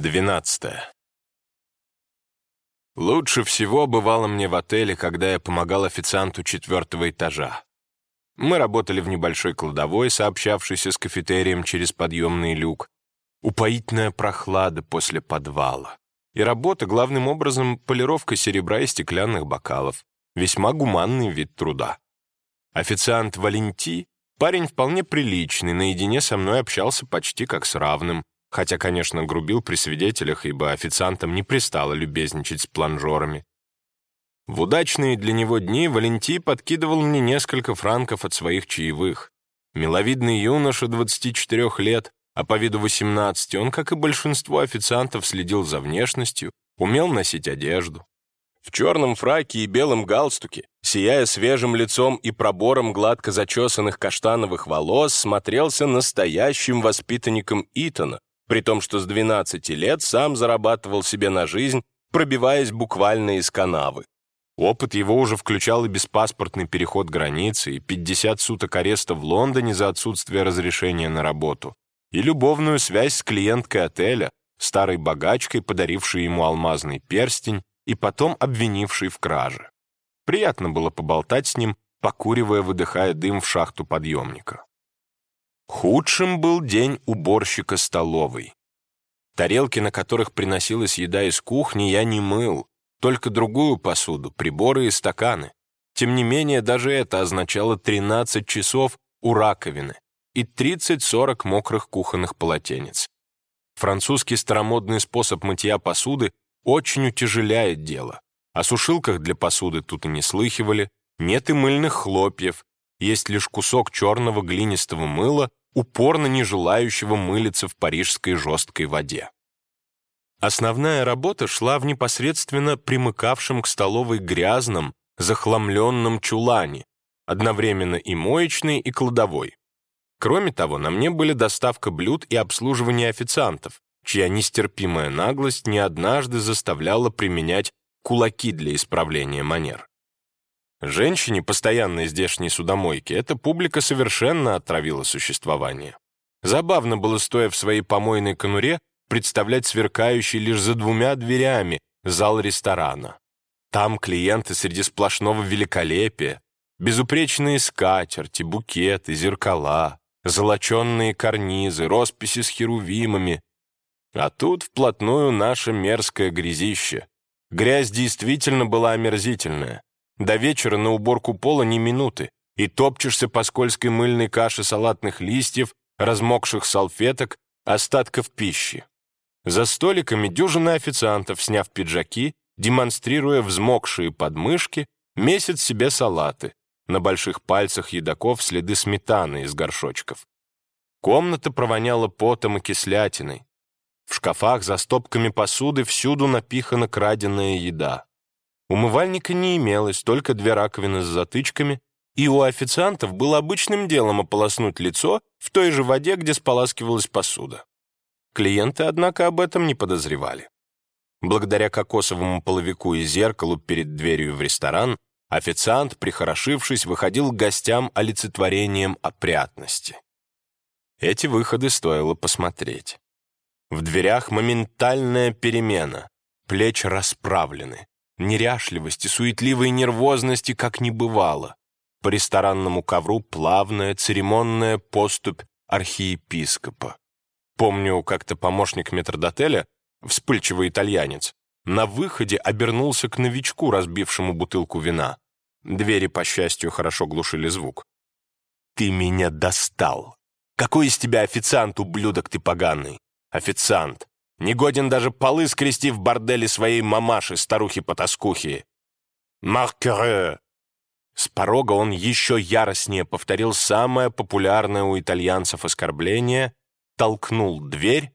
Двенадцатое. Лучше всего бывало мне в отеле, когда я помогал официанту четвертого этажа. Мы работали в небольшой кладовой, сообщавшейся с кафетерием через подъемный люк. Упоительная прохлада после подвала. И работа, главным образом, полировка серебра и стеклянных бокалов. Весьма гуманный вид труда. Официант Валенти, парень вполне приличный, наедине со мной общался почти как с равным хотя, конечно, грубил при свидетелях, ибо официантам не пристало любезничать с планжерами. В удачные для него дни Валентий подкидывал мне несколько франков от своих чаевых. Миловидный юноша 24 лет, а по виду 18, он, как и большинство официантов, следил за внешностью, умел носить одежду. В черном фраке и белом галстуке, сияя свежим лицом и пробором гладко зачесанных каштановых волос, смотрелся настоящим воспитанником Итона, при том, что с 12 лет сам зарабатывал себе на жизнь, пробиваясь буквально из канавы. Опыт его уже включал и беспаспортный переход границы, и 50 суток ареста в Лондоне за отсутствие разрешения на работу, и любовную связь с клиенткой отеля, старой богачкой, подарившей ему алмазный перстень и потом обвинившей в краже. Приятно было поболтать с ним, покуривая, выдыхая дым в шахту подъемника. Худшим был день уборщика столовой. Тарелки, на которых приносилась еда из кухни, я не мыл, только другую посуду, приборы и стаканы. Тем не менее, даже это означало 13 часов у раковины и 30-40 мокрых кухонных полотенец. Французский старомодный способ мытья посуды очень утяжеляет дело. О сушилках для посуды тут и не слыхивали, нет и мыльных хлопьев, есть лишь кусок черного глинистого мыла, упорно не желающего мылиться в парижской жесткой воде. Основная работа шла в непосредственно примыкавшем к столовой грязном, захламленном чулане, одновременно и моечной, и кладовой. Кроме того, на мне были доставка блюд и обслуживание официантов, чья нестерпимая наглость не однажды заставляла применять кулаки для исправления манер. Женщине, постоянной здешней судомойке, эта публика совершенно отравила существование. Забавно было, стоя в своей помойной конуре, представлять сверкающий лишь за двумя дверями зал ресторана. Там клиенты среди сплошного великолепия, безупречные скатерти, букеты, зеркала, золоченные карнизы, росписи с херувимами. А тут вплотную наше мерзкое грязище. Грязь действительно была омерзительная. До вечера на уборку пола ни минуты, и топчешься по скользкой мыльной каше салатных листьев, размокших салфеток, остатков пищи. За столиками дюжина официантов, сняв пиджаки, демонстрируя взмокшие подмышки, месят себе салаты. На больших пальцах едоков следы сметаны из горшочков. Комната провоняла потом и кислятиной. В шкафах за стопками посуды всюду напихана краденая еда. Умывальника не имелось, только две раковины с затычками, и у официантов было обычным делом ополоснуть лицо в той же воде, где споласкивалась посуда. Клиенты, однако, об этом не подозревали. Благодаря кокосовому половику и зеркалу перед дверью в ресторан, официант, прихорошившись, выходил к гостям олицетворением опрятности. Эти выходы стоило посмотреть. В дверях моментальная перемена, плечи расправлены, неряшливости, суетливой нервозности как не бывало. По ресторанному ковру плавная, церемонная поступь архиепископа. Помню, как-то помощник метрдотеля, вспыльчивый итальянец, на выходе обернулся к новичку, разбившему бутылку вина. Двери, по счастью, хорошо глушили звук. «Ты меня достал! Какой из тебя официант, ублюдок ты поганый? Официант! Негоден даже полы скрести в борделе своей мамаши, старухи-потаскухи. «Маркере!» С порога он еще яростнее повторил самое популярное у итальянцев оскорбление, толкнул дверь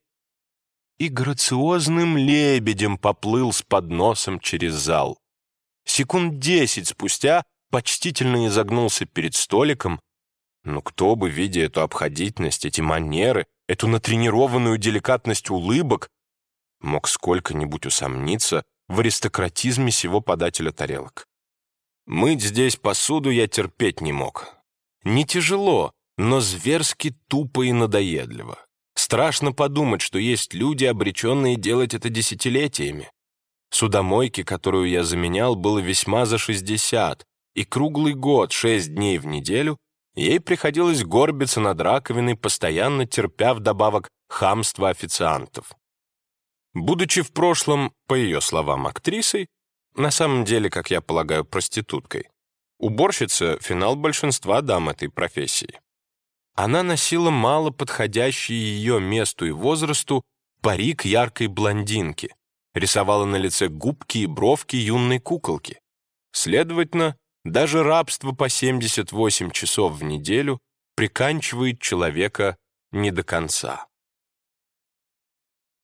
и грациозным лебедем поплыл с подносом через зал. Секунд десять спустя почтительно изогнулся перед столиком, но кто бы, видя эту обходительность, эти манеры, эту натренированную деликатность улыбок, мог сколько-нибудь усомниться в аристократизме сего подателя тарелок. Мыть здесь посуду я терпеть не мог. Не тяжело, но зверски тупо и надоедливо. Страшно подумать, что есть люди, обреченные делать это десятилетиями. Судомойке, которую я заменял, было весьма за 60, и круглый год, 6 дней в неделю, ей приходилось горбиться над раковиной, постоянно терпя вдобавок хамство официантов. Будучи в прошлом, по ее словам, актрисой, на самом деле, как я полагаю, проституткой, уборщица — финал большинства дам этой профессии. Она носила мало подходящий ее месту и возрасту парик яркой блондинки, рисовала на лице губки и бровки юной куколки. Следовательно, даже рабство по 78 часов в неделю приканчивает человека не до конца.